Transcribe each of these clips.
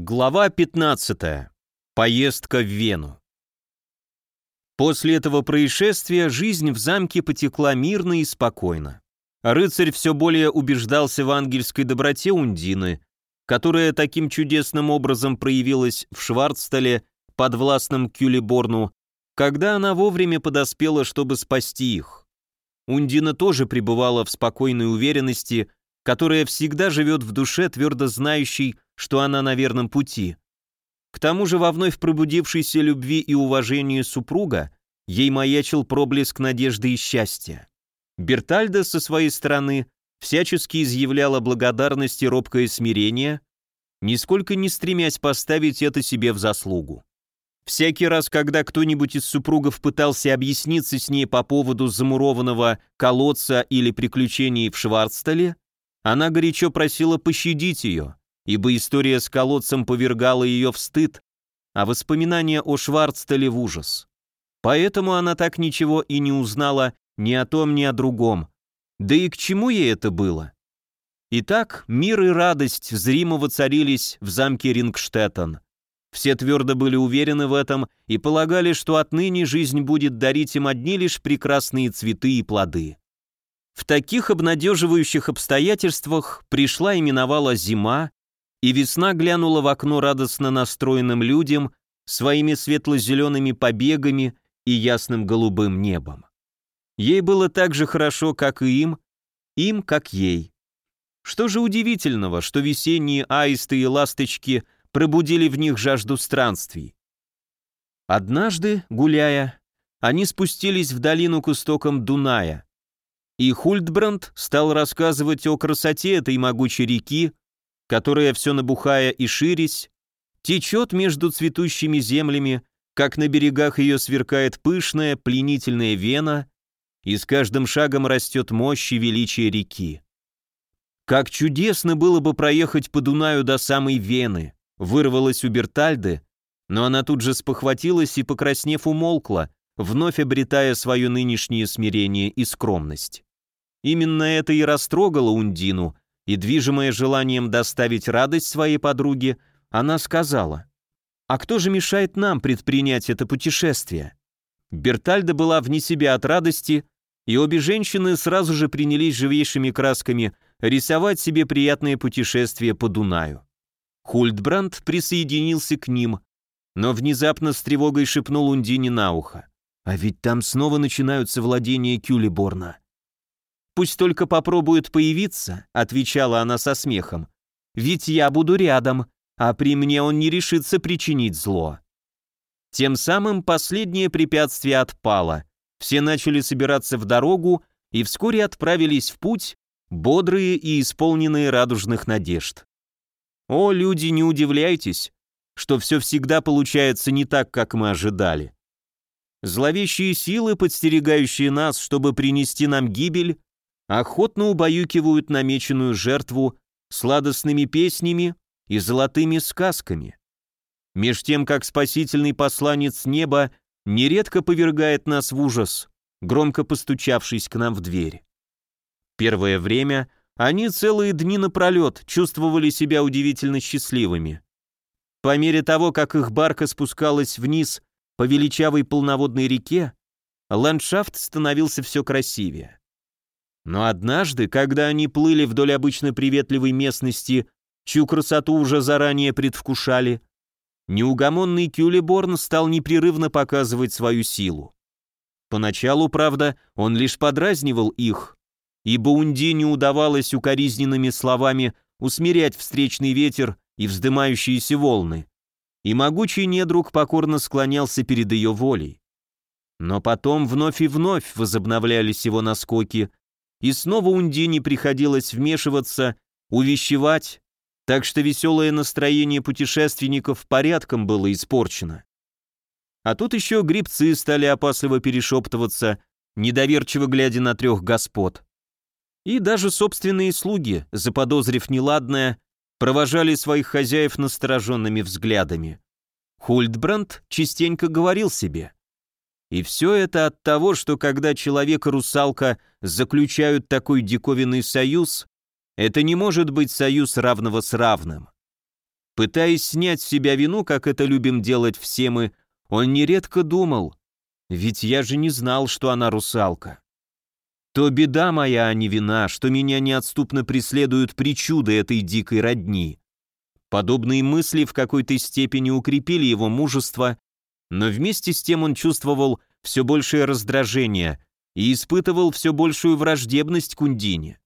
Глава 15. Поездка в Вену. После этого происшествия жизнь в замке потекла мирно и спокойно. Рыцарь все более убеждался в ангельской доброте Ундины, которая таким чудесным образом проявилась в Шварцтале под властным Кюлеборну, когда она вовремя подоспела, чтобы спасти их. Ундина тоже пребывала в спокойной уверенности, которая всегда живет в душе, твердо знающей, что она на верном пути. К тому же во вновь пробудившейся любви и уважении супруга ей маячил проблеск надежды и счастья. Бертальда со своей стороны всячески изъявляла благодарность и робкое смирение, нисколько не стремясь поставить это себе в заслугу. Всякий раз, когда кто-нибудь из супругов пытался объясниться с ней по поводу замурованного колодца или приключений в Шварцтале, она горячо просила пощадить ее, ибо история с колодцем повергала ее в стыд, а воспоминания о Шварцтале в ужас. Поэтому она так ничего и не узнала ни о том, ни о другом. Да и к чему ей это было? Итак, мир и радость зримо воцарились в замке Рингштеттен. Все твердо были уверены в этом и полагали, что отныне жизнь будет дарить им одни лишь прекрасные цветы и плоды. В таких обнадеживающих обстоятельствах пришла и миновала зима, и весна глянула в окно радостно настроенным людям своими светло-зелеными побегами и ясным голубым небом. Ей было так же хорошо, как и им, им, как ей. Что же удивительного, что весенние аисты и ласточки пробудили в них жажду странствий. Однажды, гуляя, они спустились в долину к истокам Дуная, и Хультбранд стал рассказывать о красоте этой могучей реки, которая все набухая и ширясь, течет между цветущими землями, как на берегах ее сверкает пышная, пленительная вена, и с каждым шагом растет мощь и величие реки. Как чудесно было бы проехать по Дунаю до самой Вены, вырвалась у Бертальды, но она тут же спохватилась и, покраснев, умолкла, вновь обретая свое нынешнее смирение и скромность. Именно это и растрогало Ундину, и, движимая желанием доставить радость своей подруге, она сказала, «А кто же мешает нам предпринять это путешествие?» Бертальда была вне себя от радости, и обе женщины сразу же принялись живейшими красками рисовать себе приятное путешествие по Дунаю. Хультбранд присоединился к ним, но внезапно с тревогой шепнул Ундине на ухо. «А ведь там снова начинаются владения Кюлеборна. «Пусть только попробует появиться», — отвечала она со смехом. «Ведь я буду рядом, а при мне он не решится причинить зло». Тем самым последнее препятствие отпало. Все начали собираться в дорогу и вскоре отправились в путь, бодрые и исполненные радужных надежд. О, люди, не удивляйтесь, что все всегда получается не так, как мы ожидали. Зловещие силы, подстерегающие нас, чтобы принести нам гибель, охотно убаюкивают намеченную жертву сладостными песнями и золотыми сказками. Меж тем, как спасительный посланец неба нередко повергает нас в ужас, громко постучавшись к нам в дверь. Первое время они целые дни напролет чувствовали себя удивительно счастливыми. По мере того, как их барка спускалась вниз по величавой полноводной реке, ландшафт становился все красивее. Но однажды, когда они плыли вдоль обычно приветливой местности, чью красоту уже заранее предвкушали, неугомонный Кюлеборн стал непрерывно показывать свою силу. Поначалу, правда, он лишь подразнивал их, ибо Унди не удавалось укоризненными словами усмирять встречный ветер и вздымающиеся волны, и могучий недруг покорно склонялся перед ее волей. Но потом вновь и вновь возобновлялись его наскоки, и снова Ундине приходилось вмешиваться, увещевать, так что веселое настроение путешественников порядком было испорчено. А тут еще грибцы стали опасливо перешептываться, недоверчиво глядя на трех господ. И даже собственные слуги, заподозрив неладное, провожали своих хозяев настороженными взглядами. Хультбранд частенько говорил себе, и все это от того, что когда человек и русалка заключают такой диковинный союз, это не может быть союз равного с равным. Пытаясь снять с себя вину, как это любим делать все мы, он нередко думал, ведь я же не знал, что она русалка. То беда моя, а не вина, что меня неотступно преследуют причуды этой дикой родни. Подобные мысли в какой-то степени укрепили его мужество, но вместе с тем он чувствовал все большее раздражение и испытывал все большую враждебность к Ундине.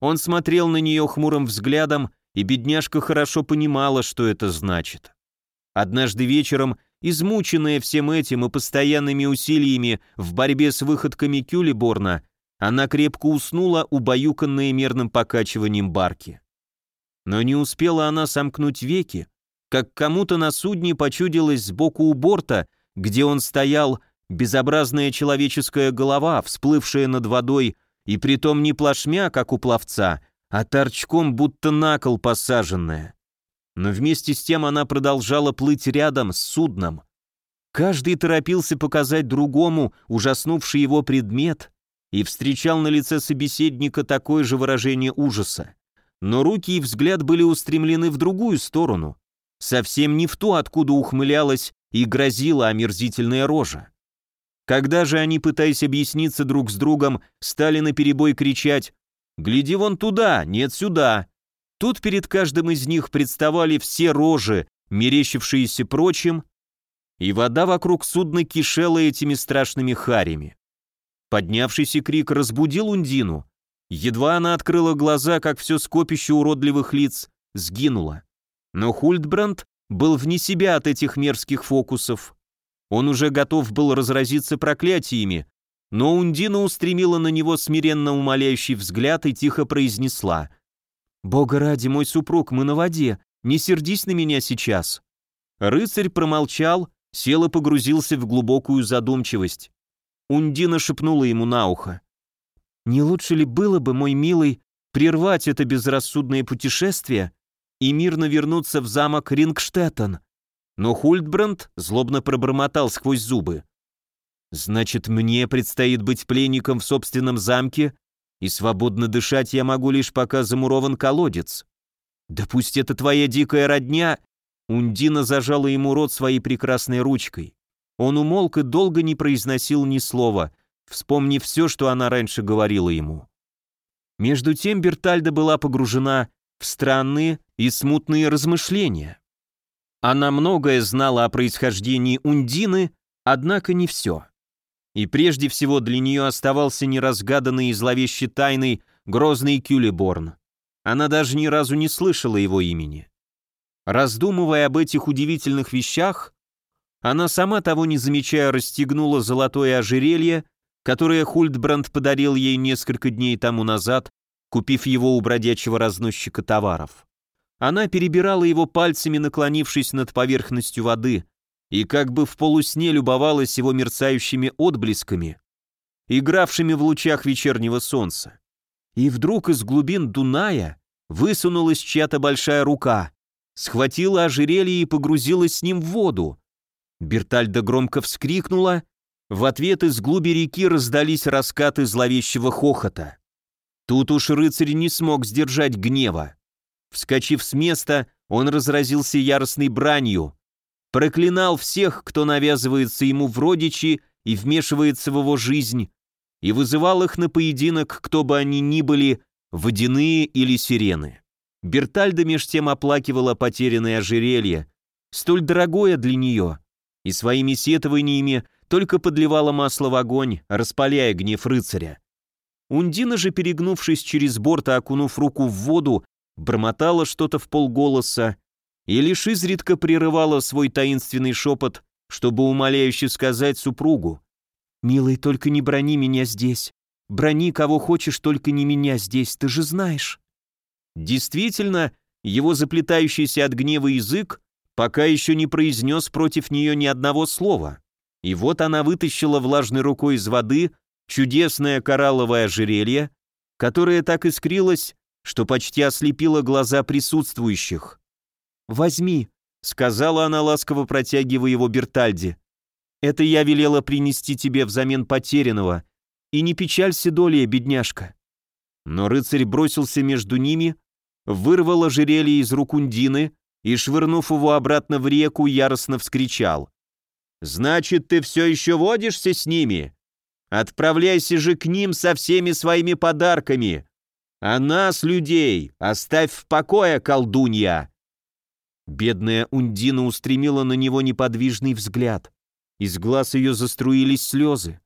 Он смотрел на нее хмурым взглядом, и бедняжка хорошо понимала, что это значит. Однажды вечером, измученная всем этим и постоянными усилиями в борьбе с выходками Кюлиборна, она крепко уснула, убаюканная мерным покачиванием барки. Но не успела она сомкнуть веки, как кому-то на судне почудилась сбоку у борта, где он стоял, безобразная человеческая голова, всплывшая над водой, и притом не плашмя, как у пловца, а торчком, будто на кол посаженная. Но вместе с тем она продолжала плыть рядом с судном. Каждый торопился показать другому ужаснувший его предмет и встречал на лице собеседника такое же выражение ужаса. Но руки и взгляд были устремлены в другую сторону, совсем не в ту, откуда ухмылялась и грозила омерзительная рожа. Когда же они, пытаясь объясниться друг с другом, стали наперебой кричать «Гляди вон туда, нет сюда!» Тут перед каждым из них представали все рожи, мерещившиеся прочим, и вода вокруг судна кишела этими страшными харями. Поднявшийся крик разбудил Ундину. Едва она открыла глаза, как все скопище уродливых лиц сгинуло. Но Хультбранд был вне себя от этих мерзких фокусов. Он уже готов был разразиться проклятиями, но Ундина устремила на него смиренно умоляющий взгляд и тихо произнесла. «Бога ради, мой супруг, мы на воде, не сердись на меня сейчас». Рыцарь промолчал, сел и погрузился в глубокую задумчивость. Ундина шепнула ему на ухо. «Не лучше ли было бы, мой милый, прервать это безрассудное путешествие и мирно вернуться в замок Рингштеттен?» Но Хультбранд злобно пробормотал сквозь зубы. Значит, мне предстоит быть пленником в собственном замке, и свободно дышать я могу лишь пока замурован колодец. Да пусть это твоя дикая родня. Ундина зажала ему рот своей прекрасной ручкой. Он умолк и долго не произносил ни слова, вспомнив все, что она раньше говорила ему. Между тем Бертальда была погружена в странные и смутные размышления. Она многое знала о происхождении Ундины, однако не все. И прежде всего для нее оставался неразгаданный и зловещей тайной грозный Кюлеборн. Она даже ни разу не слышала его имени. Раздумывая об этих удивительных вещах, она сама того не замечая расстегнула золотое ожерелье, которое Хультбранд подарил ей несколько дней тому назад, купив его у бродячего разносчика товаров. Она перебирала его пальцами, наклонившись над поверхностью воды, и как бы в полусне любовалась его мерцающими отблесками, игравшими в лучах вечернего солнца. И вдруг из глубин Дуная высунулась чья-то большая рука, схватила ожерелье и погрузилась с ним в воду. Бертальда громко вскрикнула, в ответ из глуби реки раздались раскаты зловещего хохота. Тут уж рыцарь не смог сдержать гнева. Вскочив с места, он разразился яростной бранью, проклинал всех, кто навязывается ему в родичи и вмешивается в его жизнь, и вызывал их на поединок, кто бы они ни были, водяные или сирены. Бертальда меж тем оплакивала потерянное ожерелье, столь дорогое для нее, и своими сетованиями только подливала масло в огонь, распаляя гнев рыцаря. Ундина же, перегнувшись через борт и окунув руку в воду, бормотала что-то в полголоса, и лишь изредка прерывала свой таинственный шепот, чтобы умоляюще сказать супругу. «Милый, только не брони меня здесь. Брони кого хочешь, только не меня здесь, ты же знаешь». Действительно, его заплетающийся от гнева язык пока еще не произнес против нее ни одного слова. И вот она вытащила влажной рукой из воды чудесное коралловое ожерелье, которое так искрилось, что почти ослепило глаза присутствующих. «Возьми», — сказала она, ласково протягивая его Бертальде. «Это я велела принести тебе взамен потерянного. И не печалься долей, бедняжка». Но рыцарь бросился между ними, вырвал ожерелье из рук Ундины и, швырнув его обратно в реку, яростно вскричал. «Значит, ты все еще водишься с ними? Отправляйся же к ним со всеми своими подарками, а нас, людей, оставь в покое, колдунья!» Бедная Ундина устремила на него неподвижный взгляд. Из глаз ее заструились слезы.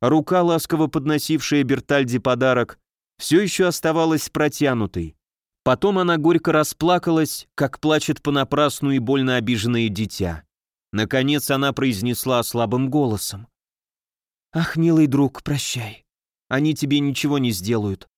Рука, ласково подносившая Бертальде подарок, все еще оставалась протянутой. Потом она горько расплакалась, как плачет понапрасну и больно обиженное дитя. Наконец она произнесла слабым голосом. «Ах, милый друг, прощай. Они тебе ничего не сделают.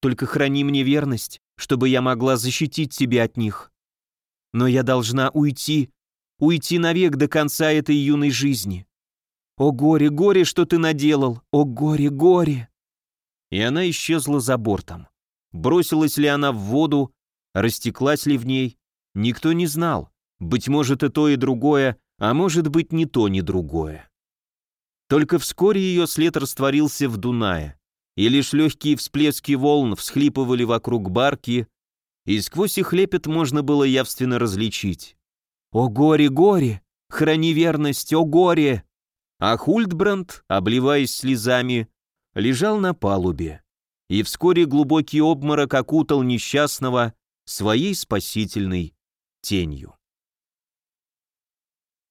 Только храни мне верность, чтобы я могла защитить тебя от них. Но я должна уйти, уйти навек до конца этой юной жизни. О горе, горе, что ты наделал! О горе, горе!» И она исчезла за бортом. Бросилась ли она в воду, растеклась ли в ней, никто не знал. Быть может и то, и другое, а может быть не то, ни другое. Только вскоре ее след растворился в Дунае, и лишь легкие всплески волн всхлипывали вокруг барки, и сквозь их лепет можно было явственно различить. «О горе, горе! Храни верность, о горе!» А Хультбранд, обливаясь слезами, лежал на палубе, и вскоре глубокий обморок окутал несчастного своей спасительной тенью.